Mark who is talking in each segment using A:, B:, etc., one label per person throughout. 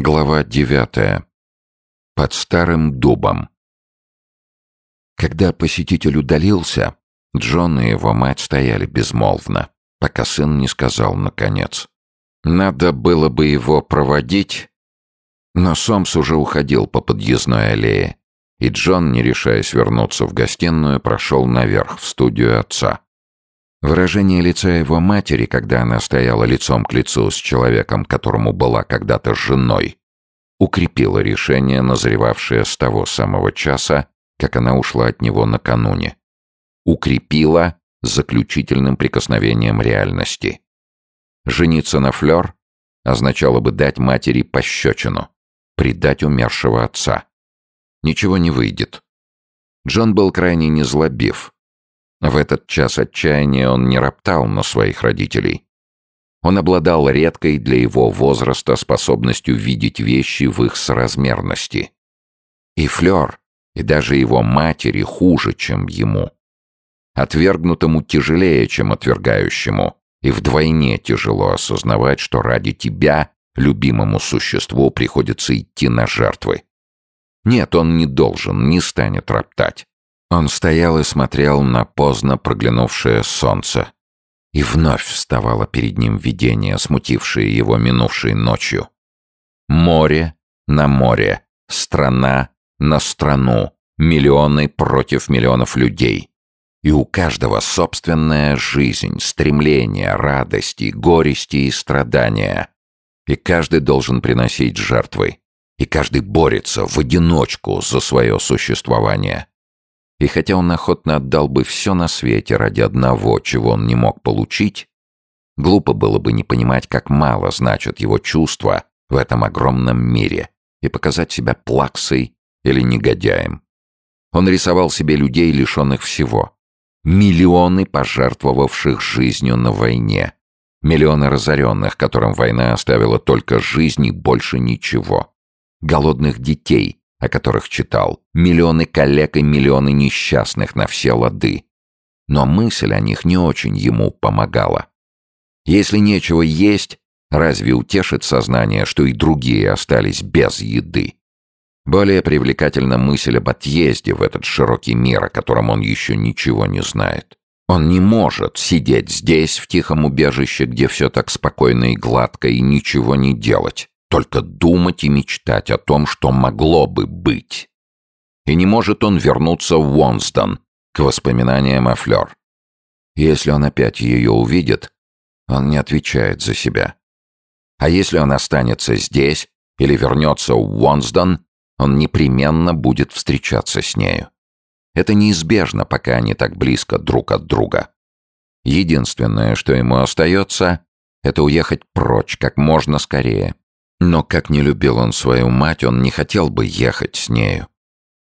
A: Глава девятая. Под старым дубом. Когда посетитель удалился, Джон и его мать стояли безмолвно, пока сын не сказал наконец. Надо было бы его проводить, но Сомс уже уходил по подъездной аллее, и Джон, не решаясь вернуться в гостиную, прошел наверх в студию отца. Выражение лица его матери, когда она стояла лицом к лицу с человеком, которому была когда-то женой, укрепило решение, назревавшее с того самого часа, как она ушла от него накануне. Укрепило заключительным прикосновением реальности. Жениться на Флёр означало бы дать матери пощечину, предать умершего отца. Ничего не выйдет. Джон был крайне незлобив, в этот час отчаяния он не роптал на своих родителей. Он обладал редкой для его возраста способностью видеть вещи в их соразмерности. И Флёр, и даже его матери хуже, чем ему. Отвергнутому тяжелее, чем отвергающему, и вдвойне тяжело осознавать, что ради тебя, любимому существу, приходится идти на жертвы. Нет, он не должен, не станет роптать. Он стоял и смотрел на поздно проглянувшее солнце. И вновь вставало перед ним видение, смутившее его минувшей ночью. Море на море, страна на страну, миллионы против миллионов людей. И у каждого собственная жизнь, стремления, радости, горести и страдания. И каждый должен приносить жертвы. И каждый борется в одиночку за свое существование. И хотя он охотно отдал бы все на свете ради одного, чего он не мог получить, глупо было бы не понимать, как мало значат его чувства в этом огромном мире и показать себя плаксой или негодяем. Он рисовал себе людей, лишенных всего. Миллионы пожертвовавших жизнью на войне. Миллионы разоренных, которым война оставила только жизнь и больше ничего. Голодных детей, о которых читал, миллионы коллег и миллионы несчастных на все лады. Но мысль о них не очень ему помогала. Если нечего есть, разве утешит сознание, что и другие остались без еды? Более привлекательна мысль об отъезде в этот широкий мир, о котором он еще ничего не знает. Он не может сидеть здесь, в тихом убежище, где все так спокойно и гладко, и ничего не делать. Только думать и мечтать о том, что могло бы быть. И не может он вернуться в Уонстон, к воспоминаниям о Флёр. Если он опять ее увидит, он не отвечает за себя. А если он останется здесь или вернется в Уонсдон, он непременно будет встречаться с нею. Это неизбежно, пока они так близко друг от друга. Единственное, что ему остается, это уехать прочь как можно скорее, но как не любил он свою мать, он не хотел бы ехать с нею.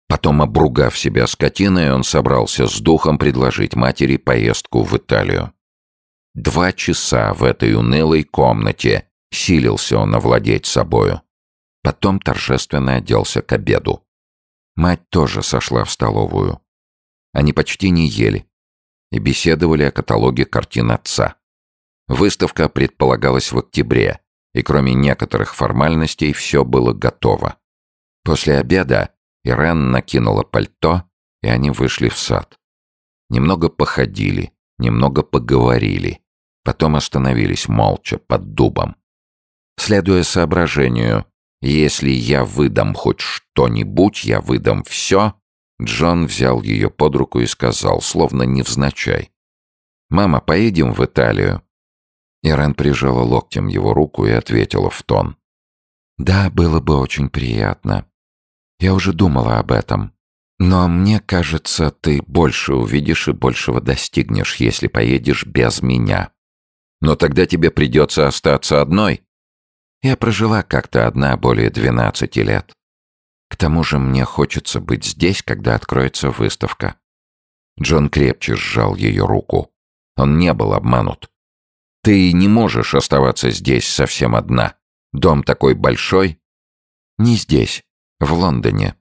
A: Потом, обругав себя скотиной, он собрался с духом предложить матери поездку в Италию. Два часа в этой унылой комнате силился он овладеть собою. Потом торжественно оделся к обеду. Мать тоже сошла в столовую. Они почти не ели и беседовали о каталоге картин отца. Выставка предполагалась в октябре, и кроме некоторых формальностей все было готово. После обеда Ирен накинула пальто, и они вышли в сад. Немного походили, немного поговорили, потом остановились молча под дубом. Следуя соображению «если я выдам хоть что-нибудь, я выдам все», Джон взял ее под руку и сказал, словно невзначай. «Мама, поедем в Италию?» Ирен прижала локтем его руку и ответила в тон. «Да, было бы очень приятно. Я уже думала об этом. Но мне кажется, ты больше увидишь и большего достигнешь, если поедешь без меня. Но тогда тебе придется остаться одной. Я прожила как-то одна более двенадцати лет. К тому же мне хочется быть здесь, когда откроется выставка». Джон крепче сжал ее руку. Он не был обманут. Ты не можешь оставаться здесь совсем одна. Дом такой большой. Не здесь, в Лондоне.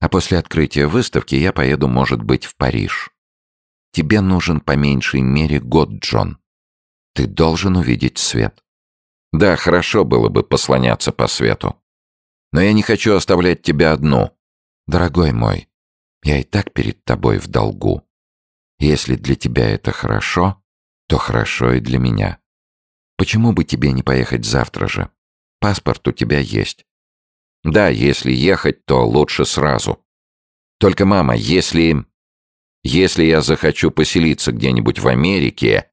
A: А после открытия выставки я поеду, может быть, в Париж. Тебе нужен по меньшей мере год, Джон. Ты должен увидеть свет. Да, хорошо было бы послоняться по свету. Но я не хочу оставлять тебя одну. Дорогой мой, я и так перед тобой в долгу. Если для тебя это хорошо, то хорошо и для меня. Почему бы тебе не поехать завтра же? Паспорт у тебя есть. Да, если ехать, то лучше сразу. Только, мама, если... Если я захочу поселиться где-нибудь в Америке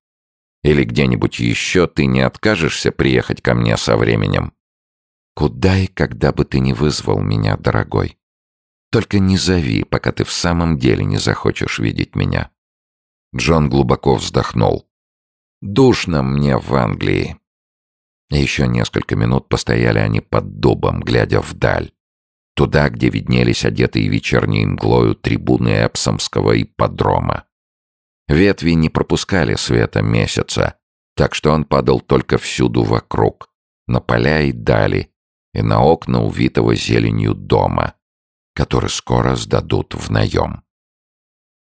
A: или где-нибудь еще, ты не откажешься приехать ко мне со временем? Куда и когда бы ты ни вызвал меня, дорогой. Только не зови, пока ты в самом деле не захочешь видеть меня. Джон глубоко вздохнул. Душно мне в Англии. Еще несколько минут постояли они под дубом, глядя вдаль. Туда, где виднелись одетые вечерней мглою трибуны Эпсомского ипподрома. Ветви не пропускали света месяца, так что он падал только всюду вокруг, на поля и дали, и на окна увитого зеленью дома, который скоро сдадут в наем.